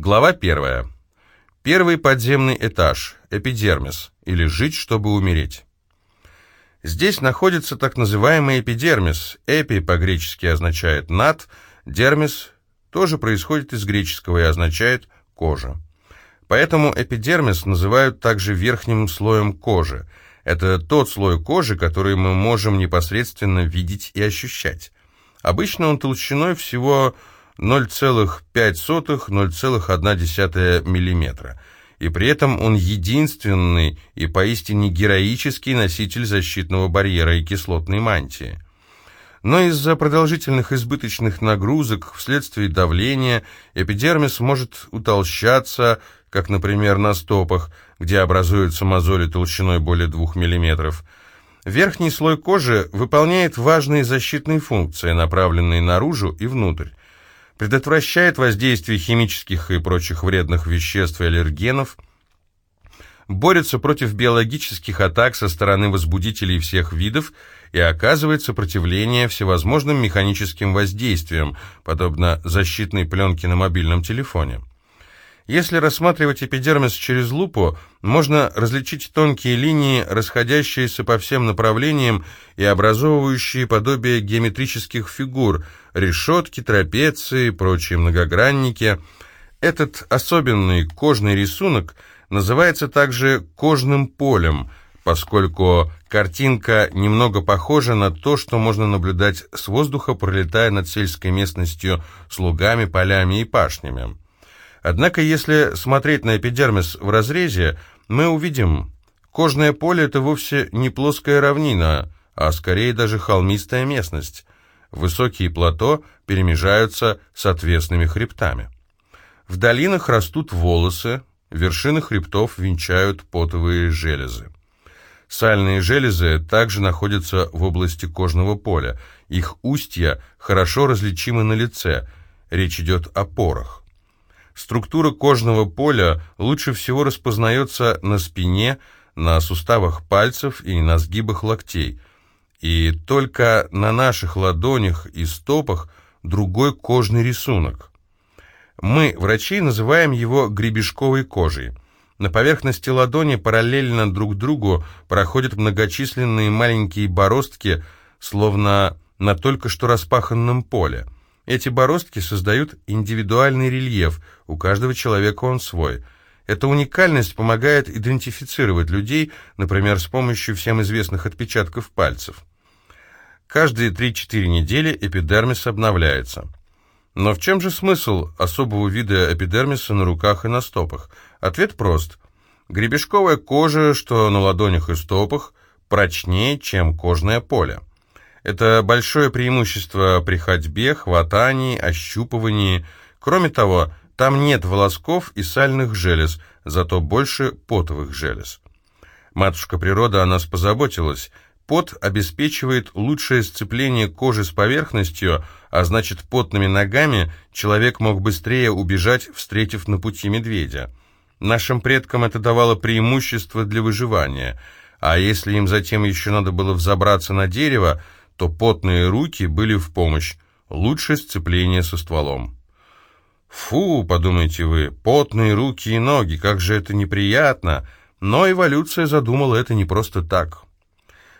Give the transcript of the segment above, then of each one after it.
Глава первая. Первый подземный этаж, эпидермис, или жить, чтобы умереть. Здесь находится так называемый эпидермис. Эпи по-гречески означает «над», дермис тоже происходит из греческого и означает «кожа». Поэтому эпидермис называют также верхним слоем кожи. Это тот слой кожи, который мы можем непосредственно видеть и ощущать. Обычно он толщиной всего 0,5-0,1 мм, и при этом он единственный и поистине героический носитель защитного барьера и кислотной мантии. Но из-за продолжительных избыточных нагрузок вследствие давления эпидермис может утолщаться, как, например, на стопах, где образуются мозоли толщиной более 2 мм. Верхний слой кожи выполняет важные защитные функции, направленные наружу и внутрь предотвращает воздействие химических и прочих вредных веществ и аллергенов, борется против биологических атак со стороны возбудителей всех видов и оказывает сопротивление всевозможным механическим воздействиям, подобно защитной пленке на мобильном телефоне. Если рассматривать эпидермис через лупу, можно различить тонкие линии, расходящиеся по всем направлениям и образовывающие подобие геометрических фигур, решетки, трапеции, прочие многогранники. Этот особенный кожный рисунок называется также кожным полем, поскольку картинка немного похожа на то, что можно наблюдать с воздуха, пролетая над сельской местностью с лугами, полями и пашнями. Однако, если смотреть на эпидермис в разрезе, мы увидим, кожное поле – это вовсе не плоская равнина, а скорее даже холмистая местность. Высокие плато перемежаются с отвесными хребтами. В долинах растут волосы, вершины хребтов венчают потовые железы. Сальные железы также находятся в области кожного поля. Их устья хорошо различимы на лице. Речь идет о порах. Структура кожного поля лучше всего распознается на спине, на суставах пальцев и на сгибах локтей. И только на наших ладонях и стопах другой кожный рисунок. Мы, врачи, называем его гребешковой кожей. На поверхности ладони параллельно друг другу проходят многочисленные маленькие бороздки, словно на только что распаханном поле – эти бороздки создают индивидуальный рельеф, у каждого человека он свой. Эта уникальность помогает идентифицировать людей, например, с помощью всем известных отпечатков пальцев. Каждые 3-4 недели эпидермис обновляется. Но в чем же смысл особого вида эпидермиса на руках и на стопах? Ответ прост. Гребешковая кожа, что на ладонях и стопах, прочнее, чем кожное поле. Это большое преимущество при ходьбе, хватании, ощупывании. Кроме того, там нет волосков и сальных желез, зато больше потовых желез. Матушка природа о нас позаботилась. Пот обеспечивает лучшее сцепление кожи с поверхностью, а значит потными ногами человек мог быстрее убежать, встретив на пути медведя. Нашим предкам это давало преимущество для выживания, а если им затем еще надо было взобраться на дерево, то потные руки были в помощь, лучше сцепление со стволом. «Фу», — подумаете вы, — «потные руки и ноги, как же это неприятно!» Но эволюция задумала это не просто так.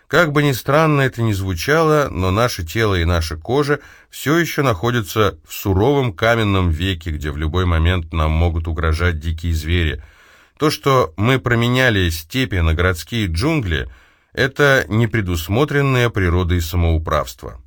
Как бы ни странно это ни звучало, но наше тело и наша кожа все еще находятся в суровом каменном веке, где в любой момент нам могут угрожать дикие звери. То, что мы променяли степи на городские джунгли — это непредусмотренное природой самоуправство.